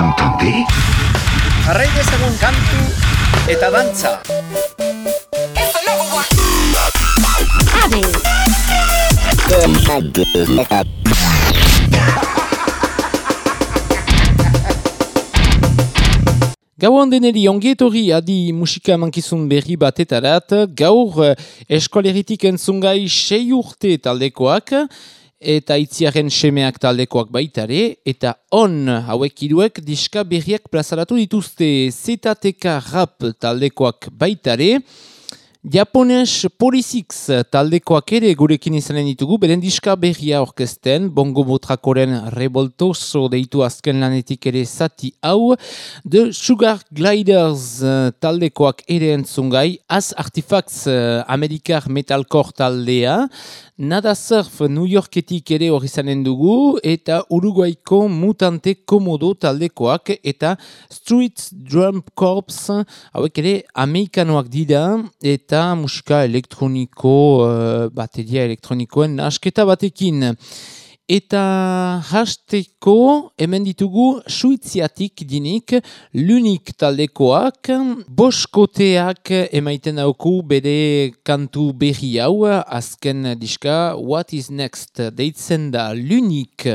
entendez Jarrai dezagun kantu eta dantza. Gau deneri ongietori adi musika mankizun berri batetarat, gaur eh, eskoleritik entzungai sei urte taldekoak, eta itziaren semeak taldekoak baitare, eta on hauek iruek diska berriak plazaratu dituzte. ZTK rap taldekoak baitare, Japones Polizix taldekoak ere gurekin izanen ditugu, beren diska berria orkesten, bongo botrakoren revoltoso deitu azken lanetik ere zati hau, The Sugar Gliders taldekoak ere entzungai, Az Artifacts Amerikar Metalcore taldea, Nada Surf New Yorketik ere hori zanen dugu, eta Uruguaiko Mutante Komodo taldekoak, eta Street Drum Corps, hauek ere amerikanoak dira, eta musika elektroniko, uh, bateria elektronikoen asketa batekin. Eta hasteko hemen ditugu suiziatik dinik lunik taldekoak, boskoteak emaiten dauku bere kantu berri hau, azken diska What is Next deitzen da lunik.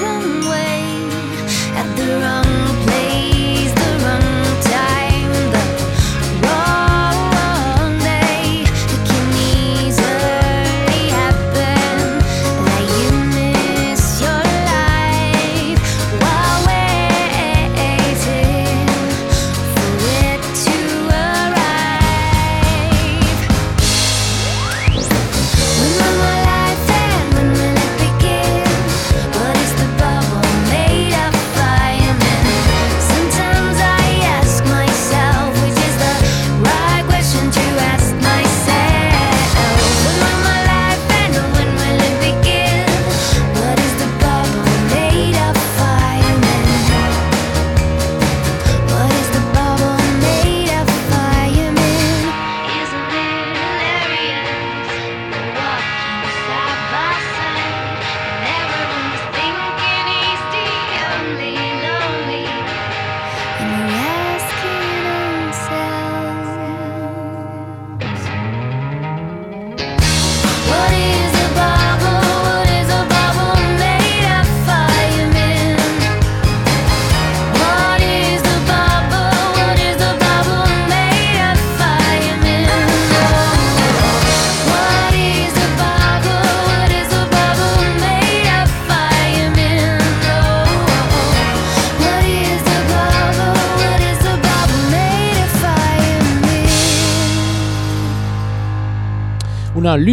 Look the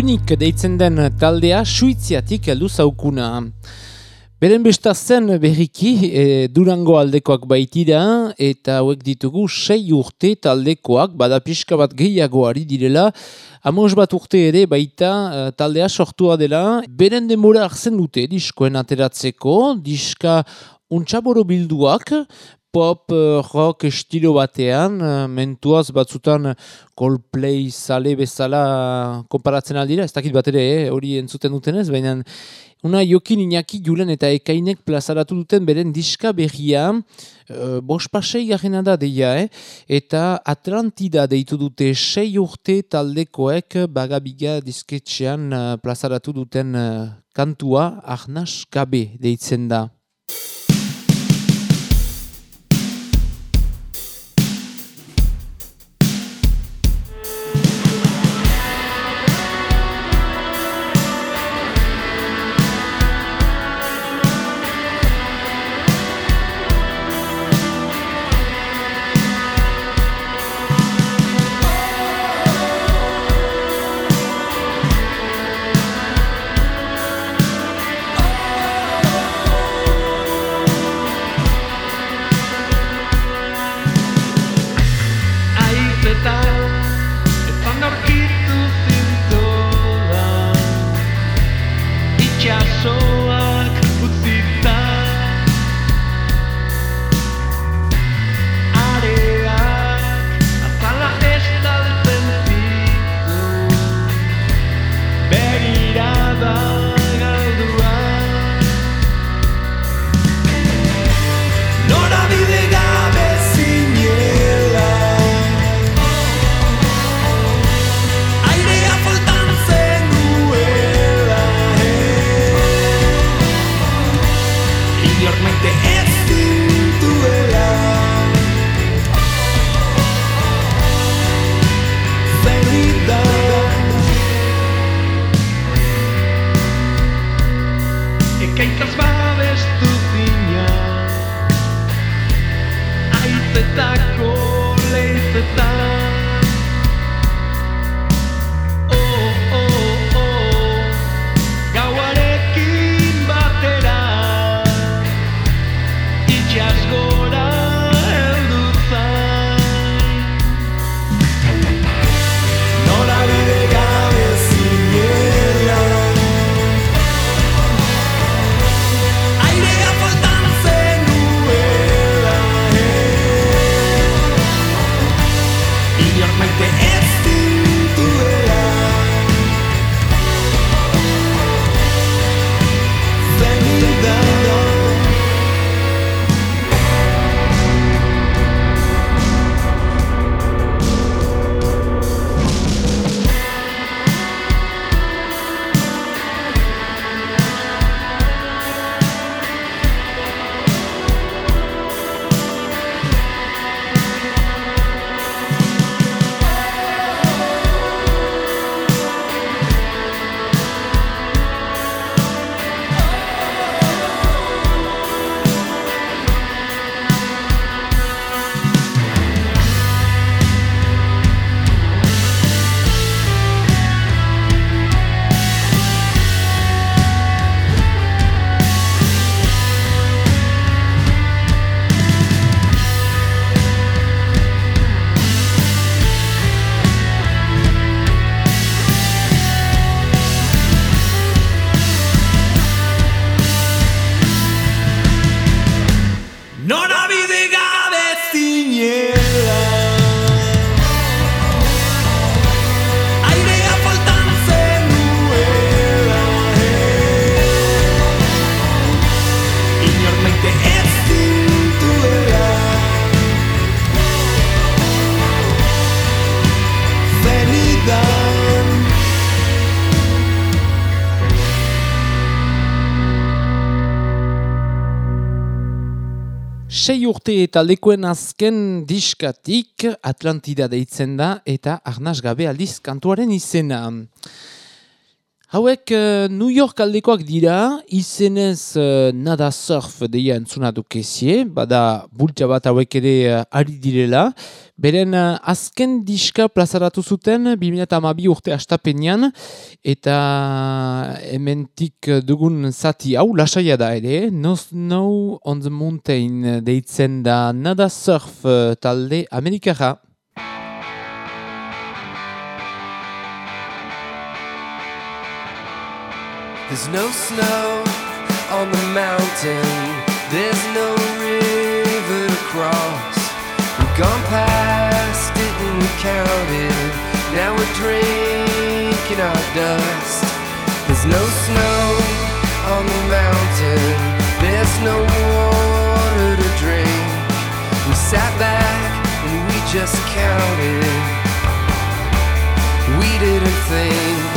lunik deitzen den taldea suiziatik heldu zaukuna. Beren besta zen berriki e, Durango aldekoak baitira eta hauek ditugu sei urte taldekoak bada pixka bat gehiagoari direla Amos bat urte ere baita e, taldea sortua dela beren demora hartzen dute diskoen ateratzeko diska untxaboro bilduak pop, eh, rock estilo batean, eh, mentuaz batzutan Coldplay sale bezala konparatzen aldira, ez dakit bat ere, eh, hori entzuten dutenez, baina Una jokin inaki julen eta ekainek plazaratu duten beren diska berria, uh, bos pasei garen da deia, eh? eta Atlantida deitu dute sei urte taldekoek bagabiga disketxean plazaratu duten kantua Arnas Gabe deitzen da. Sei urte taldekoen azken diskatik Atlantida deitzen da eta arnaz gabe aldiz kantuaren izena. Hauek eh, New York aldekoak dira, izenez eh, nada surf deia entzuna dukezie, bada bultza bat hauek ere eh, ari direla. Beren eh, azken diska plazaratu zuten 2008 urte astapenean, eta hementik dugun zati hau lasaia da ere, No Snow on the Mountain deitzen da nada surf talde amerikara. There's no snow on the mountain. There's no river to cross. We've gone past it and we counted. Now we're drinking our dust. There's no snow on the mountain. There's no water to drink. We sat back and we just counted. We didn't think.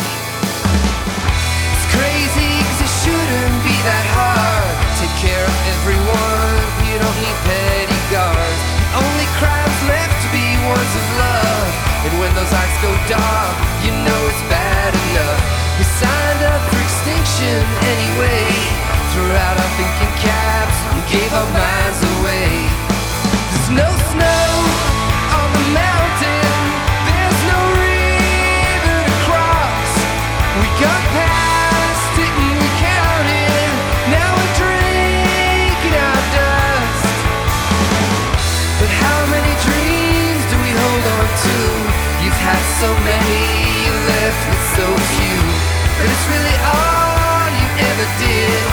Care of everyone, you don't need petty guards. Only crimes left to be ones of love. And when those eyes go dark, you know it's bad enough. We signed up for extinction anyway. Threw out our thinking caps and gave our minds away. So many, you left with so few. But it's really all you ever did.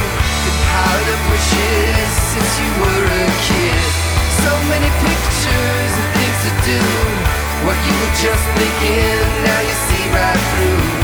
Been piled up wishes since you were a kid. So many pictures and things to do. What you were just thinking, now you see right through.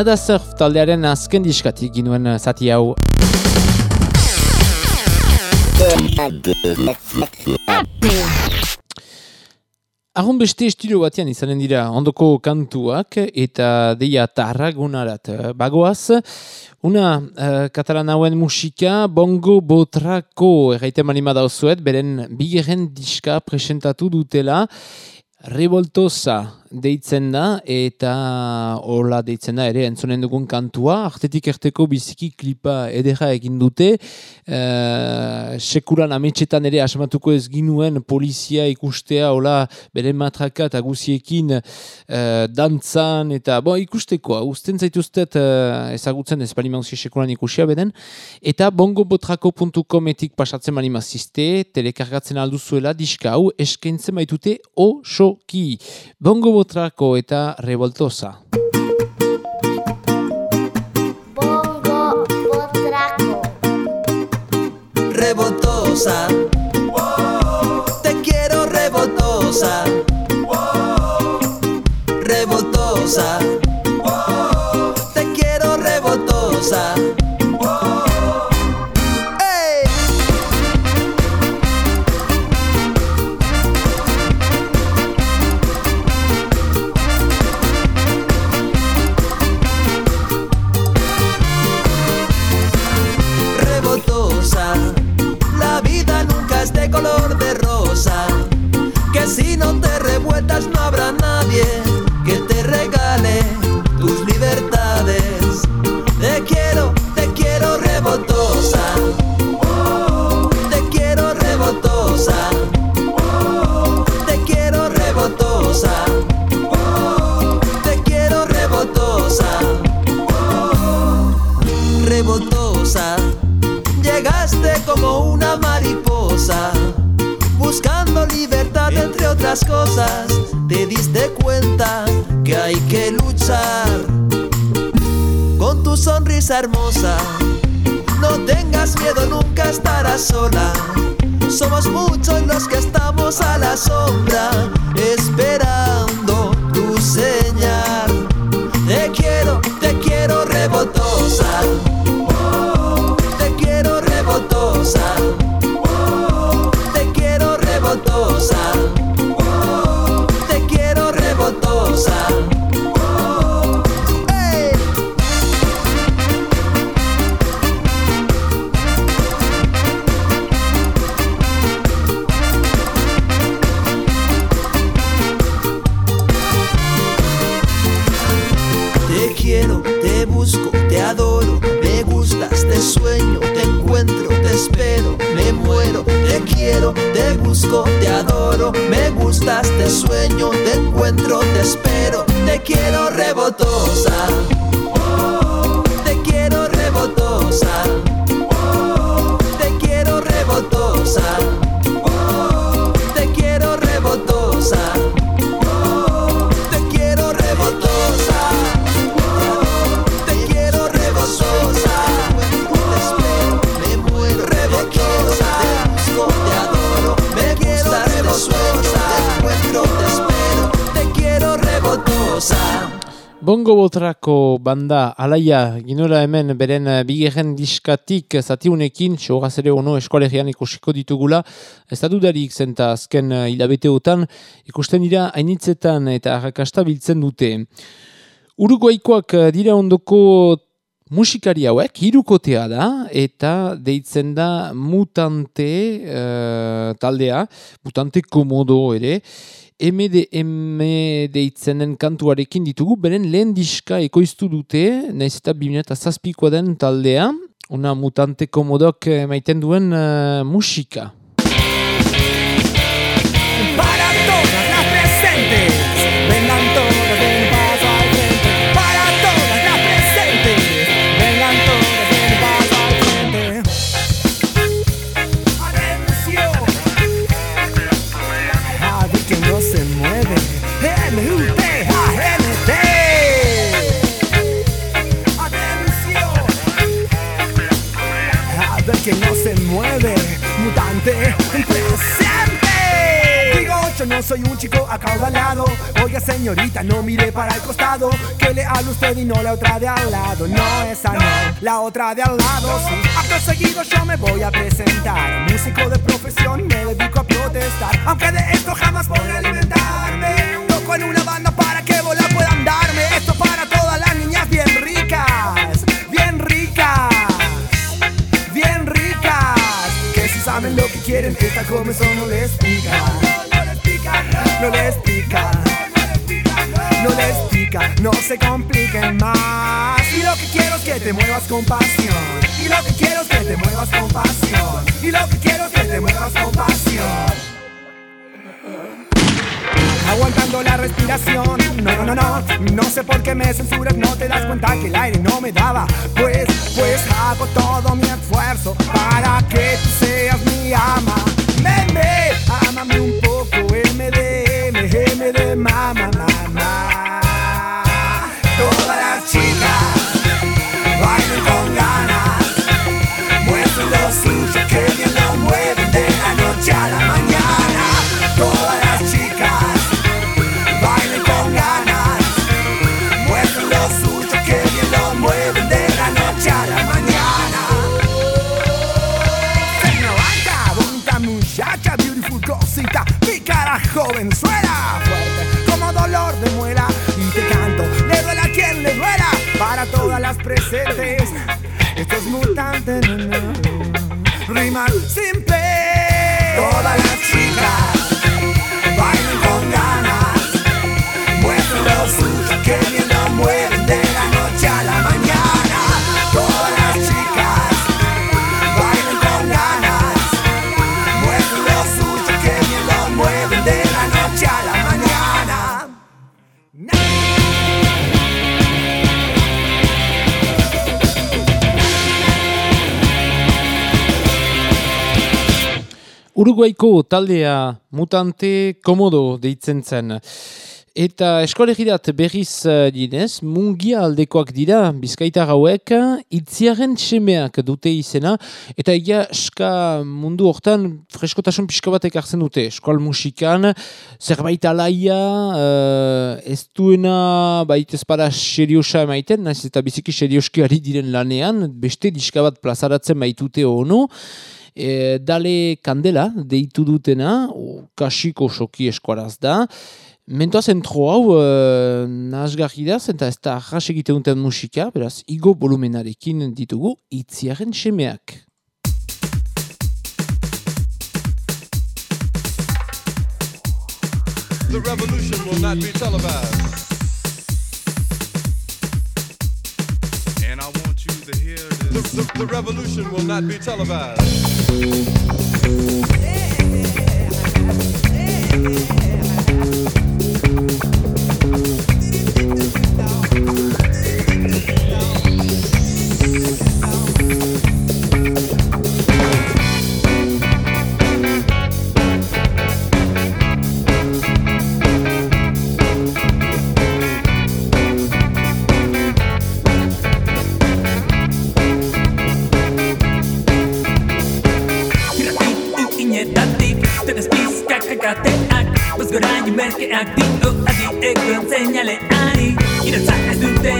Nada surf taldearen azken diskatik ginuen eh, zati hau. Arrun beste estilo batean izanen dira ondoko kantuak eta deia tarragunarat eh, bagoaz. Una uh, katalan hauen musika bongo botrako erraiten manima dauzuet, beren bigeren diska presentatu dutela Revoltosa deitzen da, eta hola deitzen da ere entzonen dugun kantua, artetik erteko biziki klipa edera egin dute, uh, sekulan ametxetan ere asmatuko ez ginuen polizia ikustea, hola bere matraka eta guziekin uh, dantzan, eta bo, ikusteko, usten zaituztet uh, ezagutzen ez balimauzi sekulan ikusia beden, eta bongobotrako.cometik pasatzen balimazizte, telekargatzen alduzuela diska hau eskaintzen baitute osoki. Bongo botrako eta revoltosa. Bongo Botraco. Rebotosa. Otras cosas. Te diste cuenta que hay que luchar con tu sonrisa hermosa. No tengas miedo, nunca estarás sola. Somos muchos los que estamos a la sombra, Bongo botrako banda alaia ginola hemen beren eh, bigarren diskatik zatiunekin, xogaz ere ono eskolegian ikusiko ditugula, ez da dudarik zenta azken eh, hilabeteotan ikusten dira hainitzetan eta arrakasta biltzen dute. Uruguaikoak eh, dira ondoko musikari hauek, hirukotea da, eta deitzen da mutante eh, taldea, mutante komodo ere, MDM deitzenen kantuarekin ditugu, beren lehen diska ekoiztu dute, nahiz eta 2007koa den taldea, una mutante komodok maiten duen eh, musika. Que no se mueve, mutante presente. Digo, yo no soy un chico acaudalado. Oiga, señorita, no mire para el costado. Que le hablo a usted y no la otra de al lado. No, esa no, la otra de al lado. Sí, acto seguido yo me voy a presentar. Se compliquen más. Y lo que quiero es que te muevas con pasión. Y lo que quiero es que te muevas con pasión. Y lo que quiero es que te muevas con pasión. Aguantando la respiración, no, no, no, no No sé por qué me censuras, no te das cuenta que el aire no me daba Pues, pues hago todo mi esfuerzo para que tú seas mi ama presentes. Estos mutantes, rimas simples. Todas Uruguaiko taldea mutante komodo deitzen zen. Eta eskolegirat berriz eh, dinez, mungia aldekoak dira bizkaitar hauek, itziaren semeak dute izena, eta egia eska mundu hortan freskotasun pixka bat ekartzen dute. Eskol musikan, zerbait alaia, uh, ez duena bait ezpada seriosa emaiten, naiz eta biziki serioski ari diren lanean, beste diska bat plazaratzen baitute ono, e, dale kandela deitu dutena, o, kasiko soki eskuaraz da, Mentoa zentro hau uh, nahasgarri da, zenta ez da arras egite duten musika, beraz, igo volumenarekin ditugu itziaren semeak. The revolution will not be televised. The, the, the revolution will not be televised. Pizkak kakateak Bozgoraino merkeak dio adi egon zeinaleari Iratzak ez dute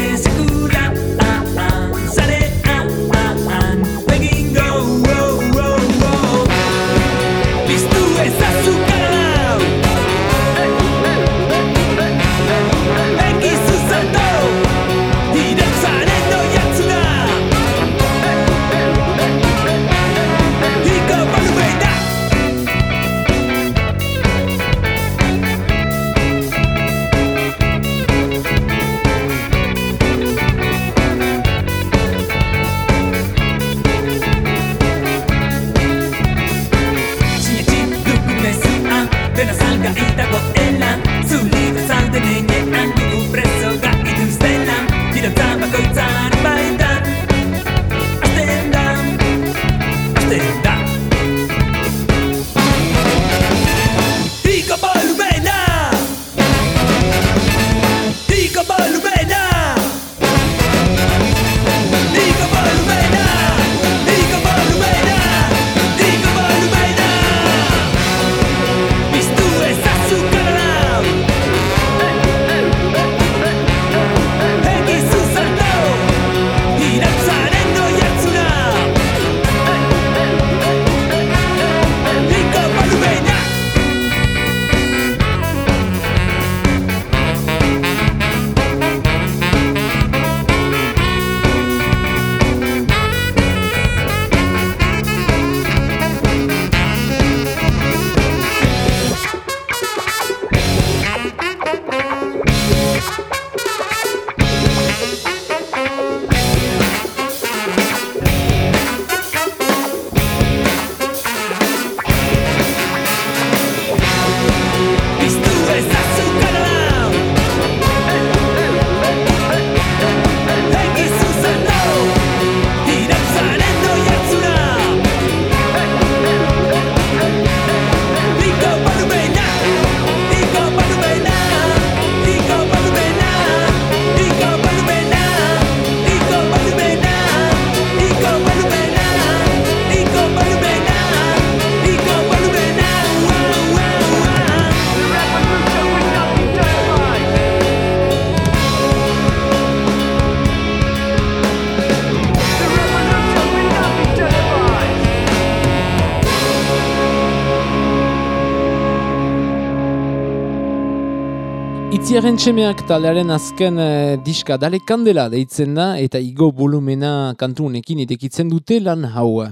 Itziaren txemeak taldearen azken eh, diska dale kandela deitzen da eta igo volumena kantu honekin idekitzen dute lan hau.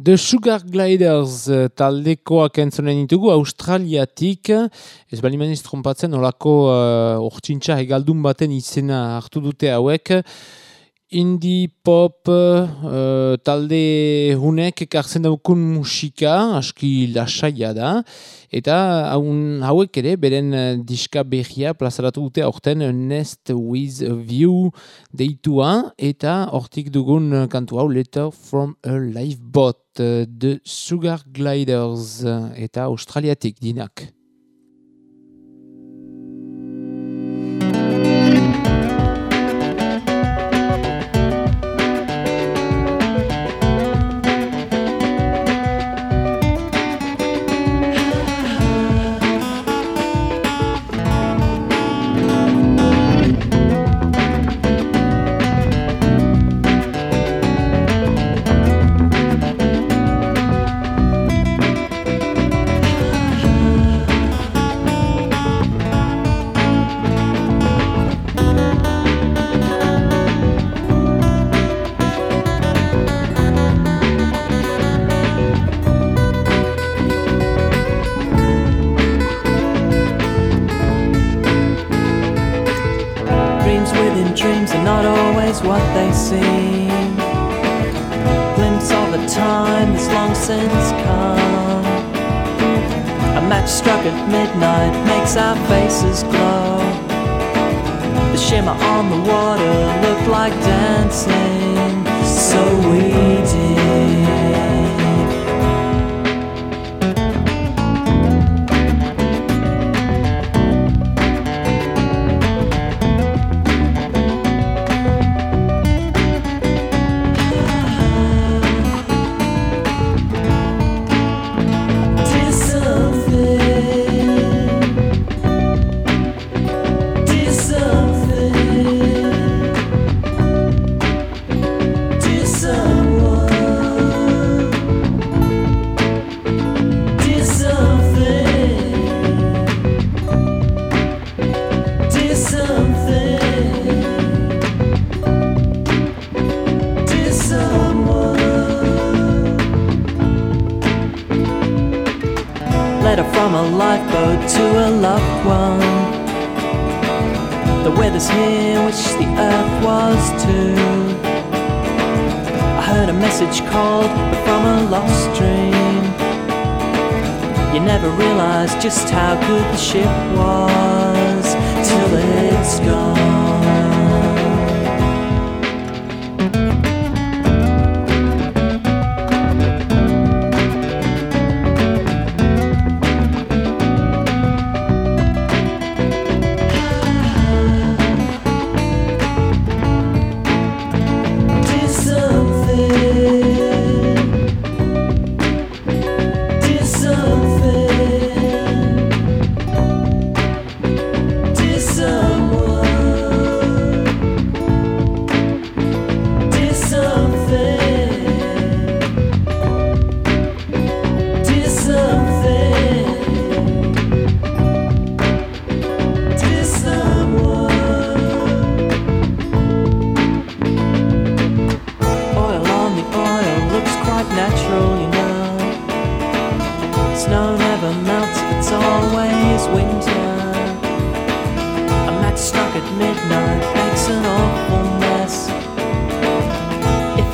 The Sugar Gliders eh, taldekoak entzonen ditugu Australiatik, ez bali maniz trompatzen, olako uh, ortsintxa hegaldun baten izena hartu dute hauek, indie pop uh, talde hunek ekartzen daukun musika, aski lasaia da, eta haun, hauek ere, beren uh, diska behia plazaratu dute aurten Nest with View deitua, eta hortik dugun kantu hau Letter from a Lifeboat, uh, The Sugar Gliders, eta australiatik dinak.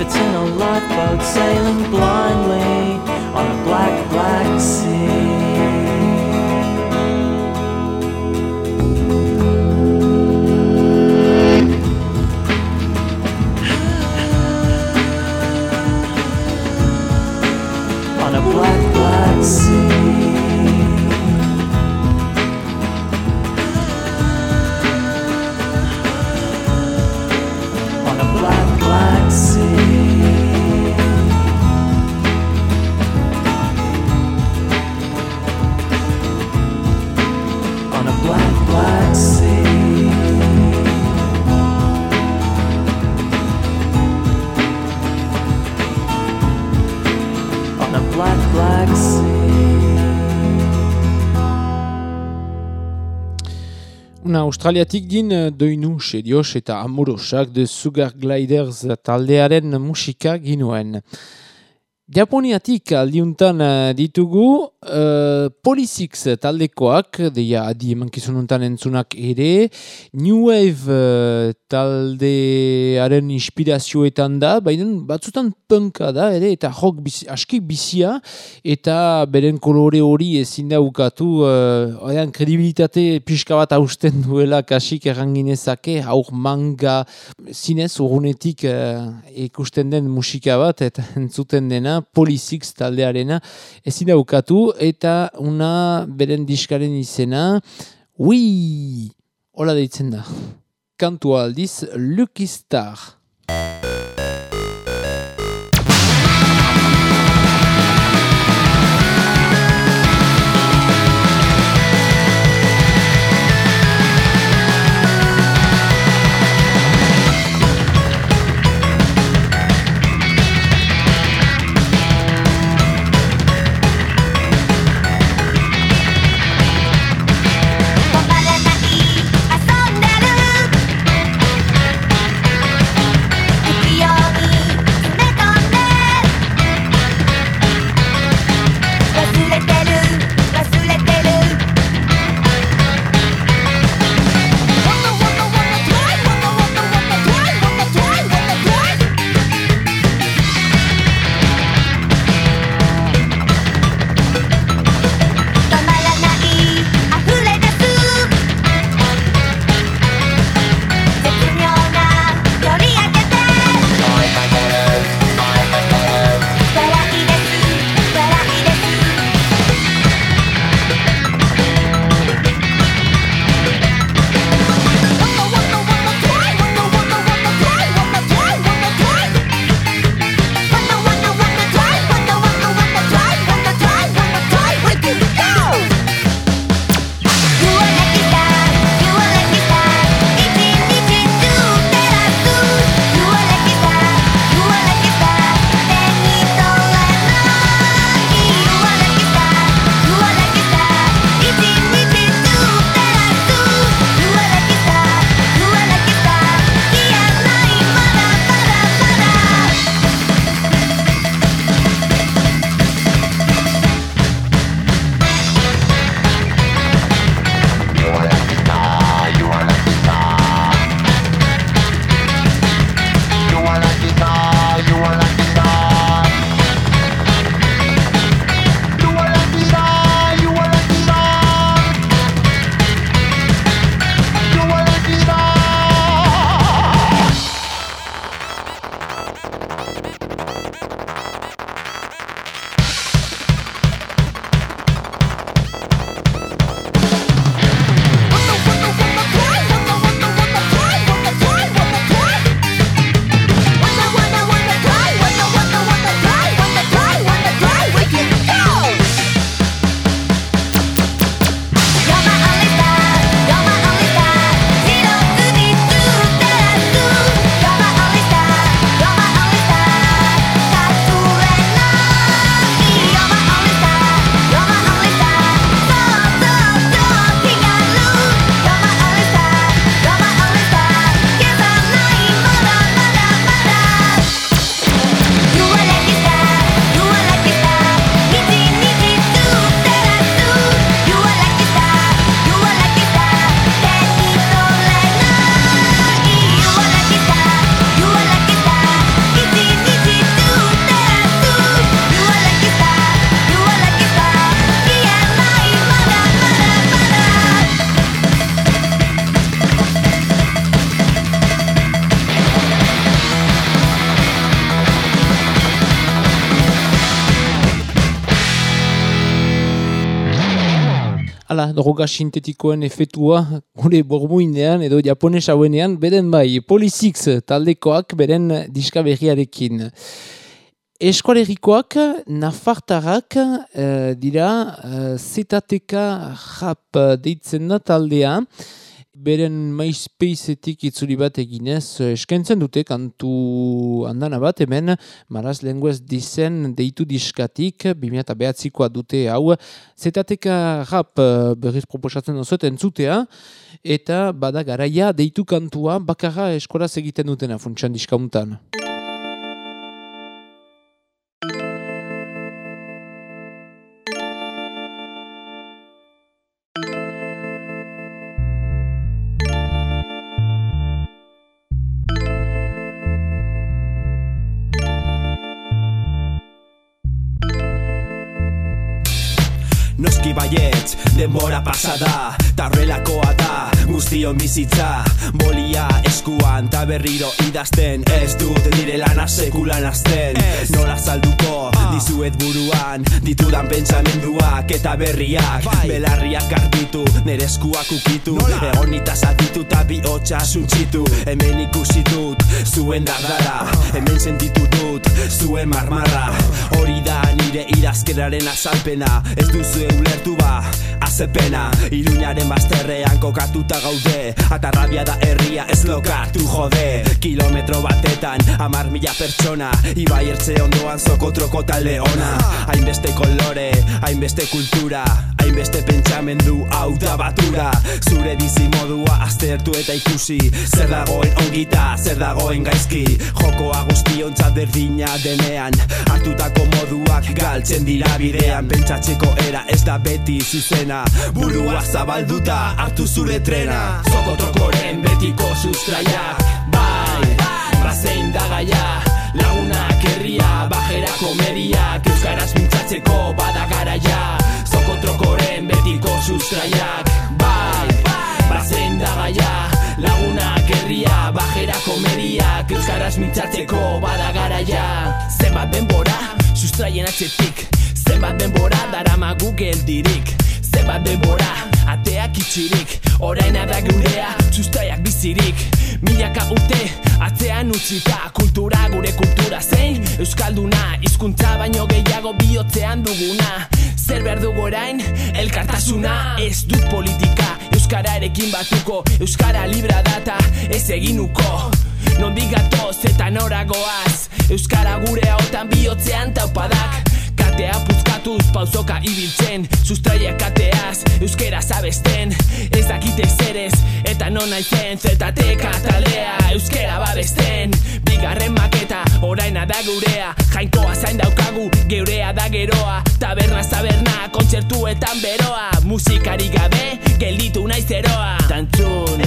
It's in a lifeboat sailing blindly on a black, black sea. Australiatik din eh, doinu serios eta amorosak de Sugar Gliders taldearen musika ginuen. Japoniatik aldiuntan eh, ditugu uh, Polysix taldekoak, deia adi emankizununtan entzunak ere, New Wave uh, taldearen inspirazioetan da, baina batzutan punka da ere, eta rock bizi, aski bizia, eta beren kolore hori ezin da ukatu, uh, kredibilitate pixka bat hausten duela kasik erranginezake, aur manga zinez urrunetik uh, ikusten den musika bat, eta entzuten dena, Polysix taldearena ezin daukatu eta una beren diskaren izena Ui! Hola deitzen da. Kantua aldiz Lucky Star. Hala, droga sintetikoen efetua gure bormuinean edo japones hauenean, beren bai, Polysix taldekoak beren diska berriarekin. Eskualerikoak, nafartarrak eh, dira eh, ZTK rap deitzen da taldea, beren MySpaceetik itzuli bat eginez, eh, eskaintzen dute kantu andana bat hemen, maraz lenguez dizen deitu diskatik, 2008koa dute hau, zetateka rap eh, berriz proposatzen duzut entzutea, eta bada garaia deitu kantua bakarra eskolaz egiten dutena funtsan diskauntan. Denbora pasada Ta horrelakoa da, guztion bizitza Bolia eskuan, ta berriro idazten Ez dut nire lana sekulan azten Nola salduko, dizuet buruan Ditudan pentsamenduak eta berriak. Belarriak garbitu, nire eskuak ukitu. Egon itaz aditu ta bihotxa suntxitu Hemen ikusi dut, zuen dardara. Hemen sentitu zuen marmarra. Hori da nire idazkeraren azalpena. Ez duzu ulertu ba, azepena. Iruñaren bazterrean kokatuta gaude. Ata rabia da herria ez lokartu jode. Kilometro batetan, amar mila pertsona. Ibai ertze ondoan zokotroko talde ona. Hainbeste kolore, hainbeste kultura Hainbeste pentsamendu hau da batura. Zure bizi modua aztertu eta ikusi. Zer dagoen ongita, zer dagoen gaizki. Jokoa guztiontzat berdina denean. Hartutako moduak galtzen dira bidean. Pentsatzeko era ez da beti zuzena. Burua zabalduta hartu zure trena. Zokotrokoren betiko sustraiak. Bai, bazein da gaia. Lagunak herria, bajera komediak Euskaraz mintzatzeko bada garaia. Zokotrokoren betiko sustraiak Bai, bazein da gaia Lagunak herria, bajera komediak Euskaraz mintzatzeko bada garaia. Zenbat denbora, sustraien atzetik Zenbat denbora, daramagu geldirik Zenbat denbora, ateak itxirik Oraina da gurea, sustraiak bizirik. Milaka urte, atzean utzita Kultura, gure kultura zein Euskalduna, hizkuntza baino gehiago bihotzean duguna. Zer behar dugu orain, elkartasuna. Ez dut politika, Euskararekin batuko. Euskara libra data, ez eginuko. Nondik gatoz eta noragoaz Euskara gure hautan bihotzean taupadak Katea puzkatuz pausoka ibiltzen. Sustraia kateaz, euskera zabesten. Ez dakite zerez, eta non naizen Zetate katalea, euskera babesten. Bigarren maketa, oraina da gurea. Jainkoa zain daukagu, geurea da geroa. Taberna zaberna, kontzertuetan beroa. Musikari gabe, gelditu naiz eroa Tantzun,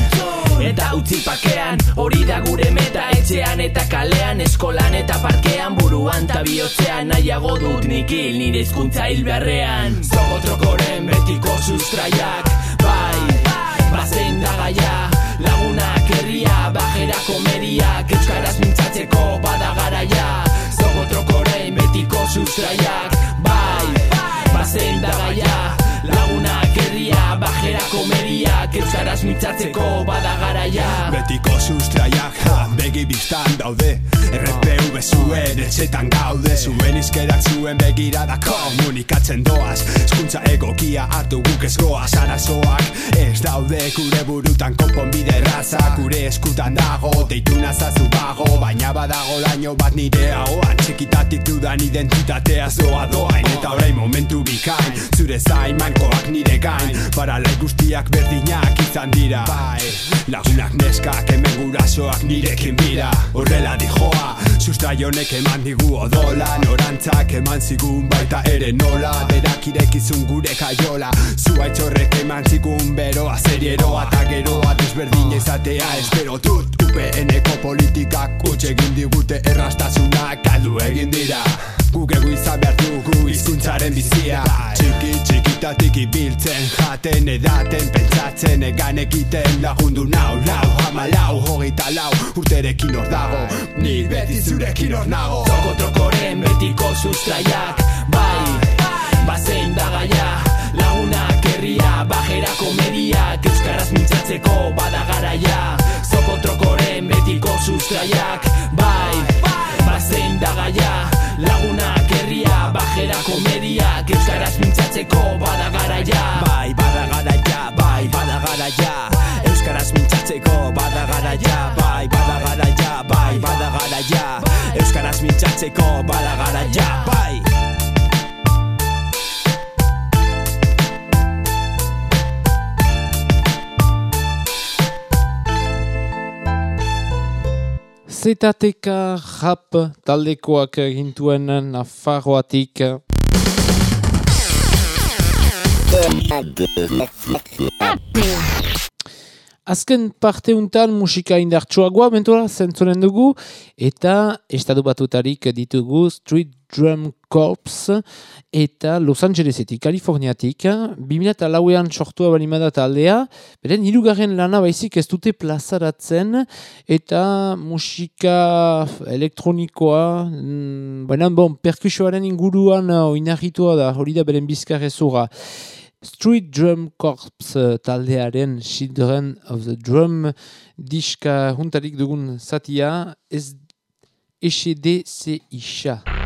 eta utzi pakean Hori da gure meta, etxean eta kalean Eskolan eta parkean, buruan ta bihotzean Nahiago dut nik hil nire hizkuntza hil beharrean. Zogotrokoren betiko sustraiak Bai, bazen da gaia Lagunak herria, bajera komediak Euskaraz mintzatzeko bada garaia. Zogotrokoren betiko sustraiak Bai, bazen da gaia Lagunak bajera komediak Euskaraz mintzatzeko bada garaia. Betiko sustraiak, ha, begi biztan daude. RPV zuen etxetan gaude. Zuen izkerak zuen begirada komunikatzen doaz. Eskuntza egokia hartu guk ez goaz. Arazoak ez daude gure burutan konponbide erraza. Gure eskutan dago, deitu nazazu bago. Baina badago laino bat nire ahoan. Txikitatik dudan identitatea zoa doain. Eta orain momentu bikain Zure zain mankoak nire gain Paralai guztiak berdinak izan dira. Bai, lagunak neskak hemen gurasoak nirekin bira. Horrela dijoa, sustraionek eman digu odola. Norantzak eman zigun baita ere nola. Berak irekizun gure kaiola. Zuaitz horrek eman zigun beroa Zerieroa eta geroa. Desberdin izatea Espero dut. UPN-eko politikak utxe egin digute errastasunak Kaldu egin dira Guk egu izan behar dugu hizkuntzaren bizia. Txiki txikitatik ibiltzen jaten edaten pentsatzen egan egiten lagundu nau lau hamalau hogeita lau urterekin hor dago. Ni beti zurekin hor nago. Zokotrokoren betiko sustraiak Bai, bazein da gaia. Lagunak herria, bajera komediak Euskaraz mintzatzeko bada garaia. Zokotrokoren betiko sustraiak Bai, ikusteko bala gara ja bai Zetateka eh, rap taldekoak gintuen nafarroatik. Azken parte untan musika indartsuagoa mentora zentzonen dugu eta estatu batutarik ditugu Street Drum Corps eta Los Angelesetik, Kaliforniatik. 2008an sortua balimada taldea, beren hirugarren lana baizik ez dute plazaratzen eta musika elektronikoa, mm, baina bon, perkusioaren inguruan oinarritua da, hori da beren bizkarrezura. Street Drum Corps eh, taldearen Children of the Drum diska juntarik dugun zatia ez SDC isa.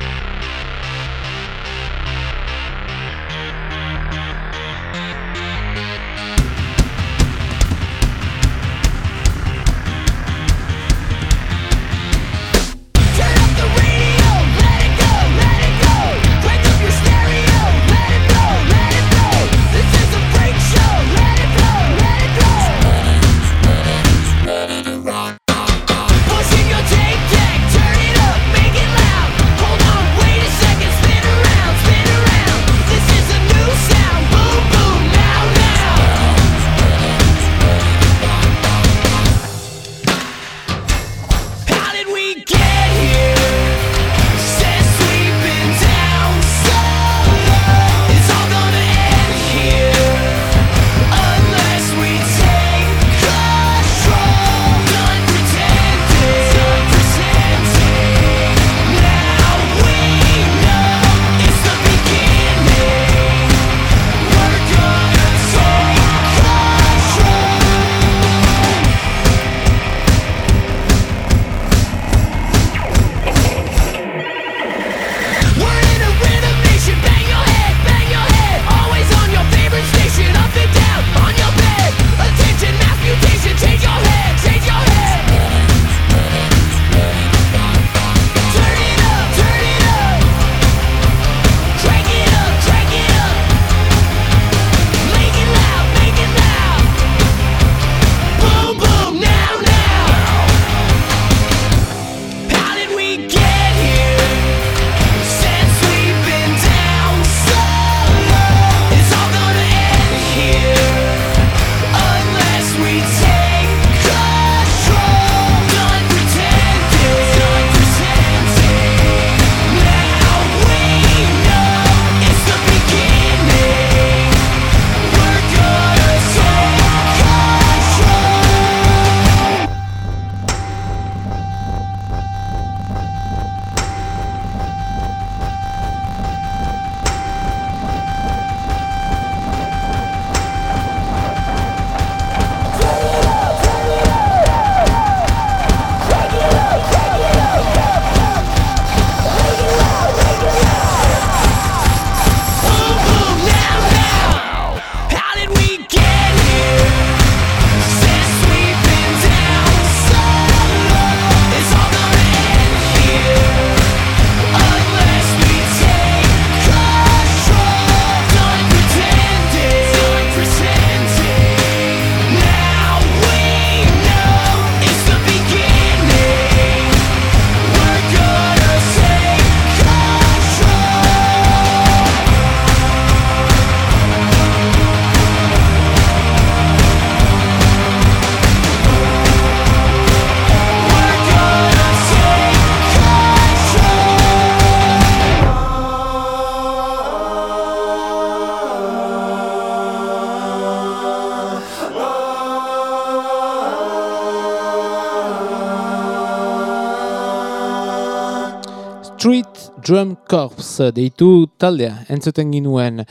Corps eh, deitu taldea entzuten ginuen.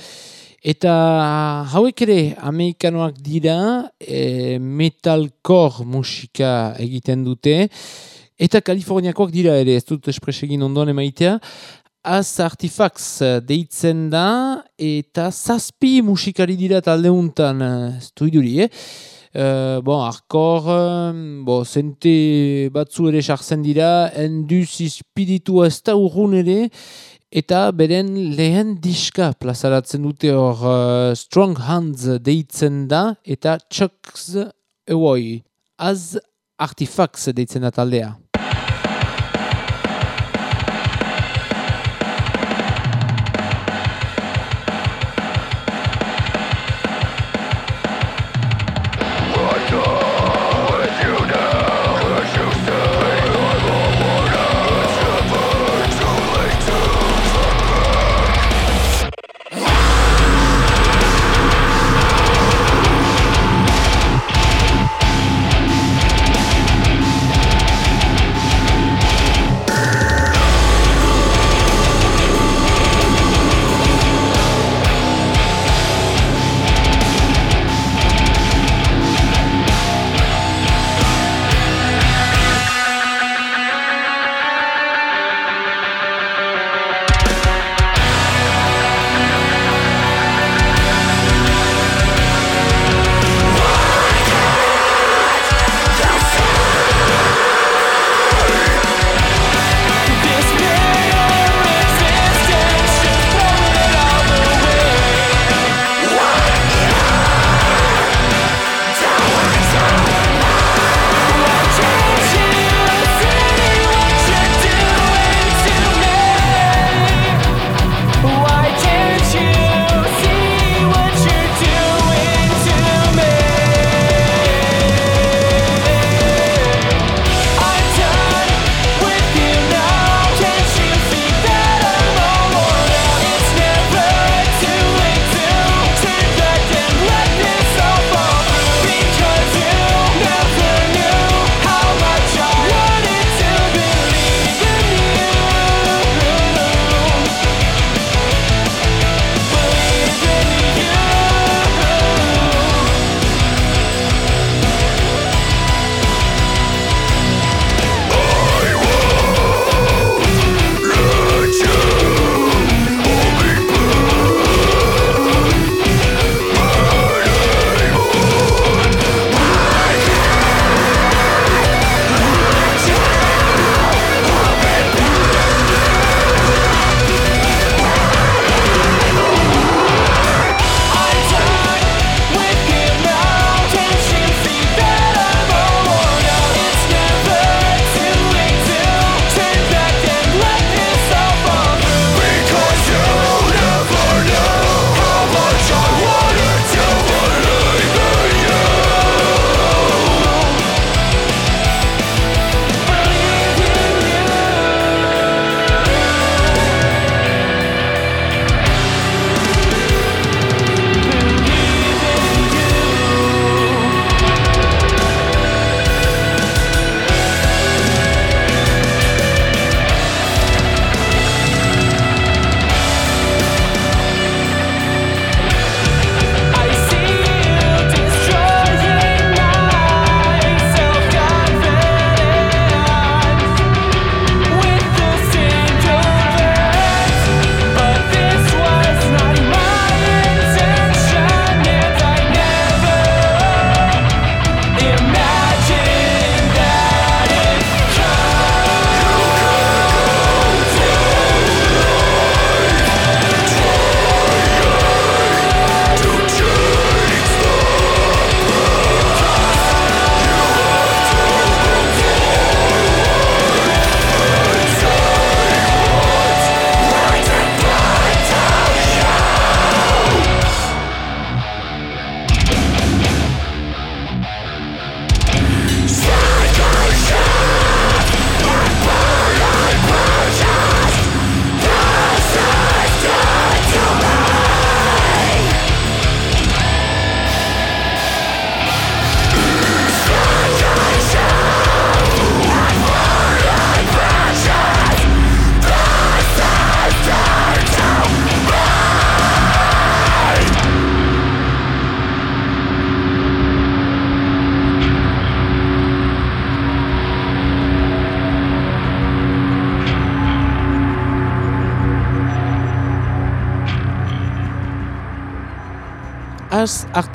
Eta hauek ere amerikanoak dira e, metalcore musika egiten dute. Eta Kaliforniakoak dira ere, ez dut espresegin ondoan emaitea. Az Artifax eh, deitzen da eta zazpi musikari dira taldeuntan studiuri, eh? Uh, bon, arkor, bo, zente batzu ere sartzen dira, enduz ispiritua ez da urrun ere, eta beren lehen diska plazaratzen dute hor uh, Strong Hands deitzen da, eta Chucks Away, az Artifacts deitzen da taldea.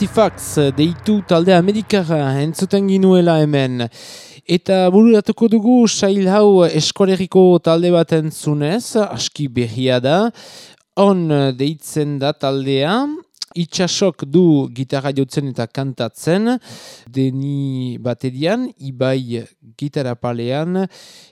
Artifacts deitu talde Amerikara entzuten ginuela hemen. Eta bururatuko dugu sail hau eskoleriko talde bat entzunez, aski berria da. On deitzen da taldea, itxasok du gitarra jotzen eta kantatzen, deni baterian, ibai gitarra palean,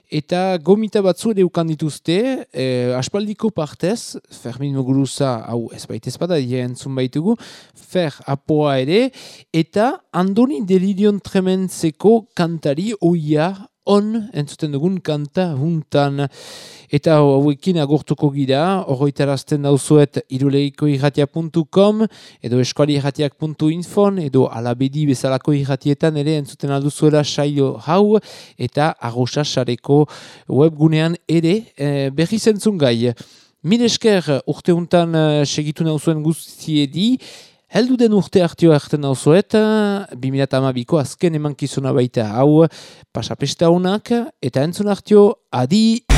eta gomita batzu ere ukan dituzte, eh, aspaldiko partez, Fermin Muguruza, hau ez baita ez bada, entzun baitugu, Fer Apoa ere, eta Andoni Delirion Trementzeko kantari oia on entzuten dugun kanta huntan. Eta hauekin agurtuko gira, horroitarazten dauzuet iruleiko irratia.com edo eskuali edo alabedi bezalako irratietan ere entzuten alduzuela saio hau eta agosasareko webgunean ere e, berri zentzun gai. Mil esker urte huntan eh, segitu nauzuen guztiedi, Heldu den urte hartio hartzen nauzuet, 2008ko azken emankizuna baita hau, pasapesta honak, eta entzun hartio, adi!